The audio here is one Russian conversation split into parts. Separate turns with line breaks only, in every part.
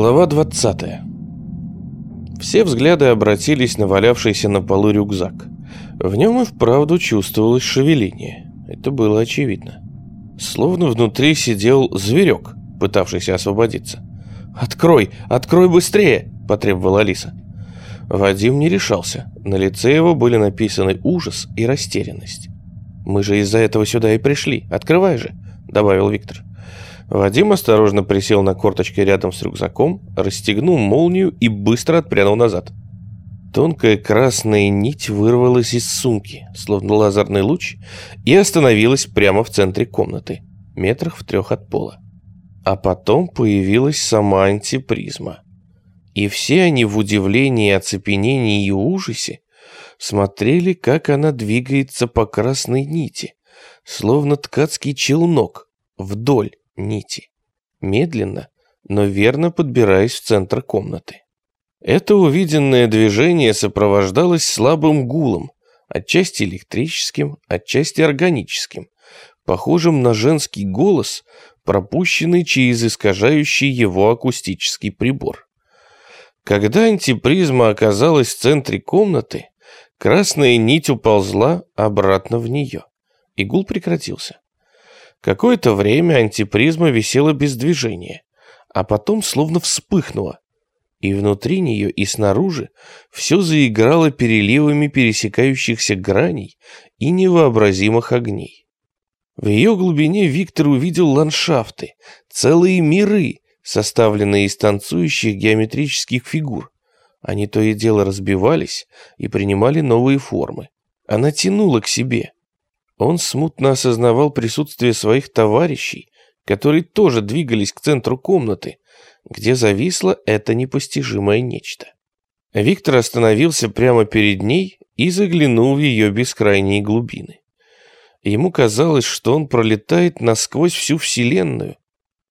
Глава 20 Все взгляды обратились на валявшийся на полу рюкзак. В нем и вправду чувствовалось шевеление. Это было очевидно. Словно внутри сидел зверек, пытавшийся освободиться. «Открой! Открой быстрее!» – потребовала Алиса. Вадим не решался. На лице его были написаны ужас и растерянность. «Мы же из-за этого сюда и пришли. Открывай же!» – добавил Виктор. Вадим осторожно присел на корточки рядом с рюкзаком, расстегнул молнию и быстро отпрянул назад. Тонкая красная нить вырвалась из сумки, словно лазерный луч, и остановилась прямо в центре комнаты, метрах в трех от пола. А потом появилась сама антипризма. И все они в удивлении, оцепенении и ужасе смотрели, как она двигается по красной нити, словно ткацкий челнок, вдоль нити, медленно, но верно подбираясь в центр комнаты. Это увиденное движение сопровождалось слабым гулом, отчасти электрическим, отчасти органическим, похожим на женский голос, пропущенный через искажающий его акустический прибор. Когда антипризма оказалась в центре комнаты, красная нить уползла обратно в нее, и гул прекратился. Какое-то время антипризма висела без движения, а потом словно вспыхнула, и внутри нее, и снаружи все заиграло переливами пересекающихся граней и невообразимых огней. В ее глубине Виктор увидел ландшафты, целые миры, составленные из танцующих геометрических фигур. Они то и дело разбивались и принимали новые формы. Она тянула к себе, он смутно осознавал присутствие своих товарищей, которые тоже двигались к центру комнаты, где зависло это непостижимое нечто. Виктор остановился прямо перед ней и заглянул в ее бескрайние глубины. Ему казалось, что он пролетает насквозь всю Вселенную,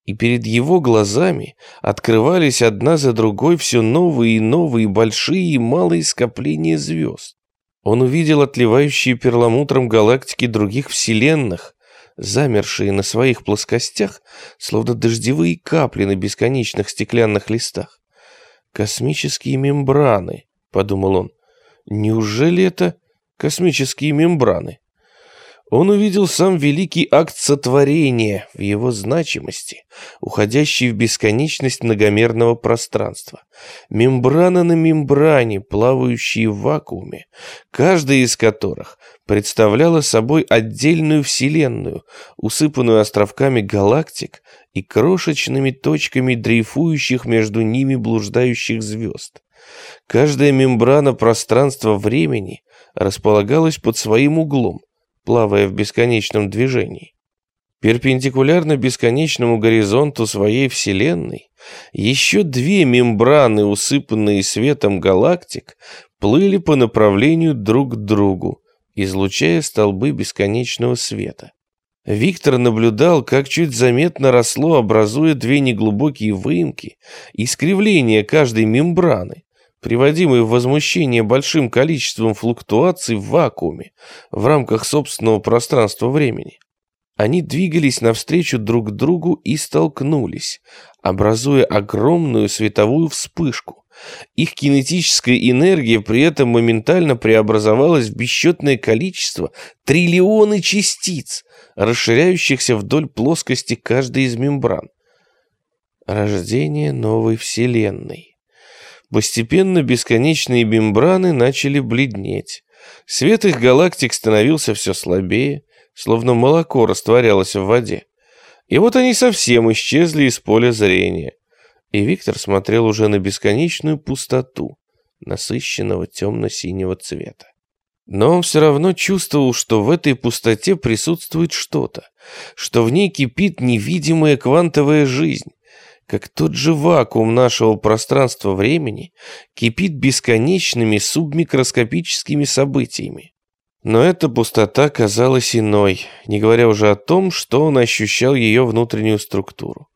и перед его глазами открывались одна за другой все новые и новые большие и малые скопления звезд. Он увидел отливающие перламутром галактики других вселенных, замершие на своих плоскостях, словно дождевые капли на бесконечных стеклянных листах. «Космические мембраны», — подумал он. «Неужели это космические мембраны?» Он увидел сам великий акт сотворения в его значимости, уходящий в бесконечность многомерного пространства. Мембрана на мембране, плавающие в вакууме, каждая из которых представляла собой отдельную вселенную, усыпанную островками галактик и крошечными точками дрейфующих между ними блуждающих звезд. Каждая мембрана пространства-времени располагалась под своим углом, плавая в бесконечном движении. Перпендикулярно бесконечному горизонту своей Вселенной еще две мембраны, усыпанные светом галактик, плыли по направлению друг к другу, излучая столбы бесконечного света. Виктор наблюдал, как чуть заметно росло, образуя две неглубокие выемки, искривление каждой мембраны, приводимый в возмущение большим количеством флуктуаций в вакууме в рамках собственного пространства-времени. Они двигались навстречу друг другу и столкнулись, образуя огромную световую вспышку. Их кинетическая энергия при этом моментально преобразовалась в бесчетное количество триллионы частиц, расширяющихся вдоль плоскости каждой из мембран. Рождение новой Вселенной. Постепенно бесконечные мембраны начали бледнеть. Свет их галактик становился все слабее, словно молоко растворялось в воде. И вот они совсем исчезли из поля зрения. И Виктор смотрел уже на бесконечную пустоту, насыщенного темно-синего цвета. Но он все равно чувствовал, что в этой пустоте присутствует что-то, что в ней кипит невидимая квантовая жизнь, как тот же вакуум нашего пространства-времени кипит бесконечными субмикроскопическими событиями. Но эта пустота казалась иной, не говоря уже о том, что он ощущал ее внутреннюю структуру.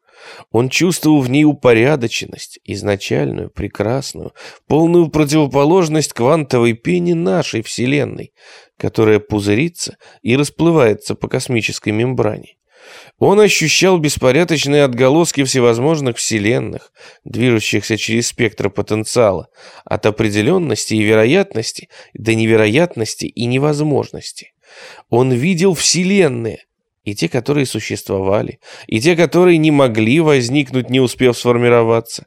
Он чувствовал в ней упорядоченность, изначальную, прекрасную, полную противоположность квантовой пене нашей Вселенной, которая пузырится и расплывается по космической мембране. Он ощущал беспорядочные отголоски всевозможных вселенных, движущихся через спектр потенциала, от определенности и вероятности до невероятности и невозможности. Он видел вселенные, и те, которые существовали, и те, которые не могли возникнуть, не успев сформироваться.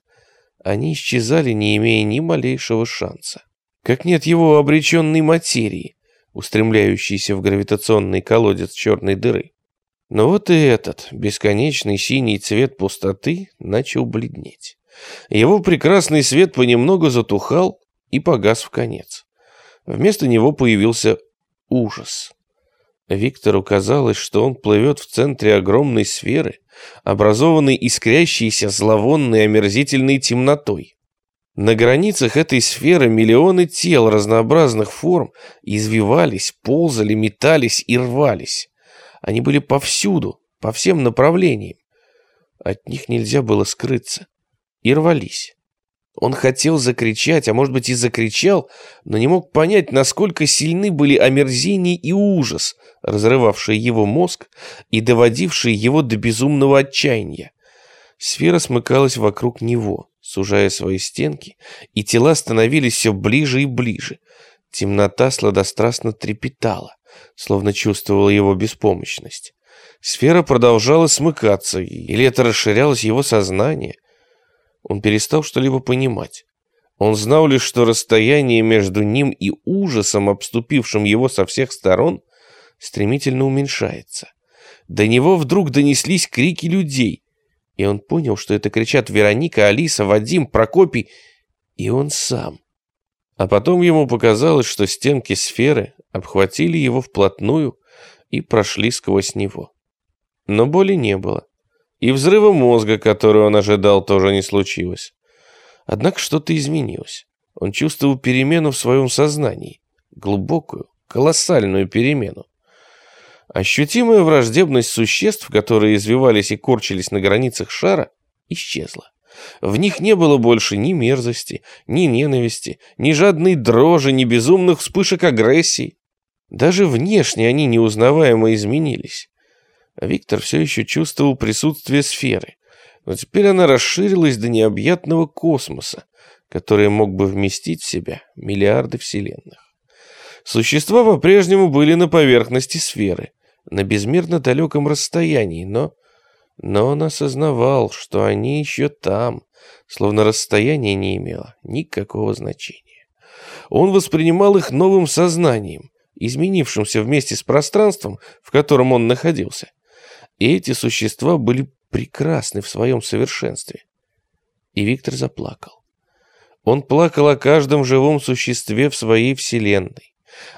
Они исчезали, не имея ни малейшего шанса. Как нет его обреченной материи, устремляющейся в гравитационный колодец черной дыры. Но вот и этот бесконечный синий цвет пустоты начал бледнеть. Его прекрасный свет понемногу затухал и погас в конец. Вместо него появился ужас. Виктору казалось, что он плывет в центре огромной сферы, образованной искрящейся зловонной омерзительной темнотой. На границах этой сферы миллионы тел разнообразных форм извивались, ползали, метались и рвались. Они были повсюду, по всем направлениям. От них нельзя было скрыться. И рвались. Он хотел закричать, а может быть и закричал, но не мог понять, насколько сильны были омерзение и ужас, разрывавшие его мозг и доводившие его до безумного отчаяния. Сфера смыкалась вокруг него, сужая свои стенки, и тела становились все ближе и ближе. Темнота сладострастно трепетала словно чувствовала его беспомощность. Сфера продолжала смыкаться, или это расширялось его сознание. Он перестал что-либо понимать. Он знал лишь, что расстояние между ним и ужасом, обступившим его со всех сторон, стремительно уменьшается. До него вдруг донеслись крики людей, и он понял, что это кричат Вероника, Алиса, Вадим, Прокопий и он сам. А потом ему показалось, что стенки сферы обхватили его вплотную и прошли сквозь него. Но боли не было. И взрыва мозга, который он ожидал, тоже не случилось. Однако что-то изменилось. Он чувствовал перемену в своем сознании. Глубокую, колоссальную перемену. Ощутимая враждебность существ, которые извивались и корчились на границах шара, исчезла. В них не было больше ни мерзости, ни ненависти, ни жадной дрожи, ни безумных вспышек агрессии. Даже внешне они неузнаваемо изменились. Виктор все еще чувствовал присутствие сферы, но теперь она расширилась до необъятного космоса, который мог бы вместить в себя миллиарды вселенных. Существа по-прежнему были на поверхности сферы, на безмерно далеком расстоянии, но но он осознавал, что они еще там, словно расстояние не имело никакого значения. Он воспринимал их новым сознанием, изменившимся вместе с пространством, в котором он находился. И эти существа были прекрасны в своем совершенстве. И Виктор заплакал. Он плакал о каждом живом существе в своей вселенной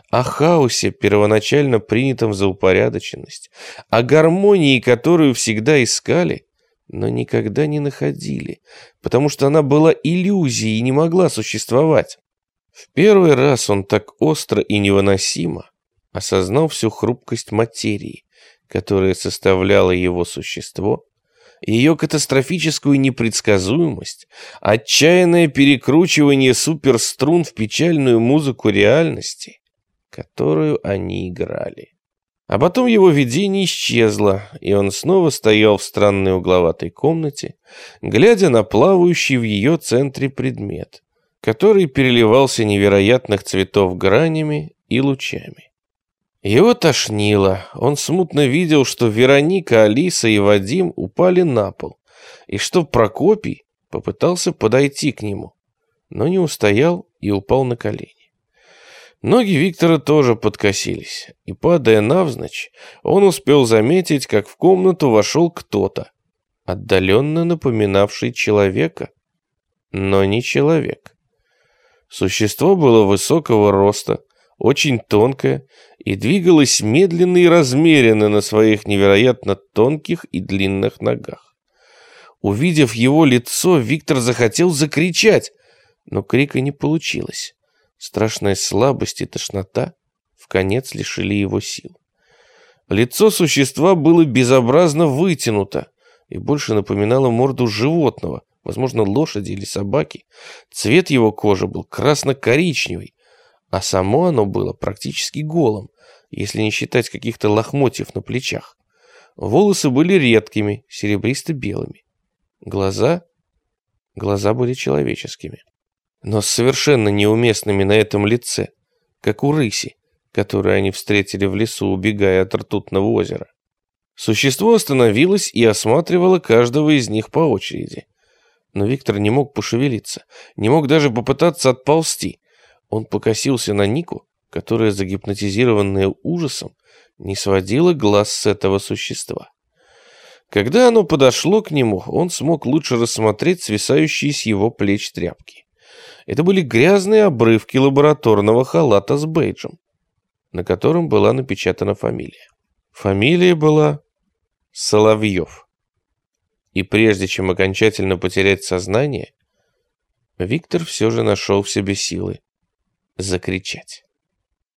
о хаосе, первоначально принятом за упорядоченность, о гармонии, которую всегда искали, но никогда не находили, потому что она была иллюзией и не могла существовать. В первый раз он так остро и невыносимо осознал всю хрупкость материи, которая составляла его существо, ее катастрофическую непредсказуемость, отчаянное перекручивание суперструн в печальную музыку реальности, которую они играли. А потом его видение исчезло, и он снова стоял в странной угловатой комнате, глядя на плавающий в ее центре предмет, который переливался невероятных цветов гранями и лучами. Его тошнило, он смутно видел, что Вероника, Алиса и Вадим упали на пол, и что Прокопий попытался подойти к нему, но не устоял и упал на колени. Ноги Виктора тоже подкосились, и, падая навзничь, он успел заметить, как в комнату вошел кто-то, отдаленно напоминавший человека, но не человек. Существо было высокого роста, очень тонкое и двигалось медленно и размеренно на своих невероятно тонких и длинных ногах. Увидев его лицо, Виктор захотел закричать, но крика не получилось. Страшная слабость и тошнота в конец лишили его сил. Лицо существа было безобразно вытянуто и больше напоминало морду животного, возможно, лошади или собаки. Цвет его кожи был красно-коричневый, а само оно было практически голым, если не считать каких-то лохмотьев на плечах. Волосы были редкими, серебристо-белыми. Глаза... Глаза были человеческими. Но совершенно неуместными на этом лице, как у рыси, которую они встретили в лесу, убегая от ртутного озера. Существо остановилось и осматривало каждого из них по очереди. Но Виктор не мог пошевелиться, не мог даже попытаться отползти. Он покосился на Нику, которая, загипнотизированная ужасом, не сводила глаз с этого существа. Когда оно подошло к нему, он смог лучше рассмотреть свисающие с его плеч тряпки. Это были грязные обрывки лабораторного халата с бейджем, на котором была напечатана фамилия. Фамилия была Соловьев. И прежде чем окончательно потерять сознание, Виктор все же нашел в себе силы закричать.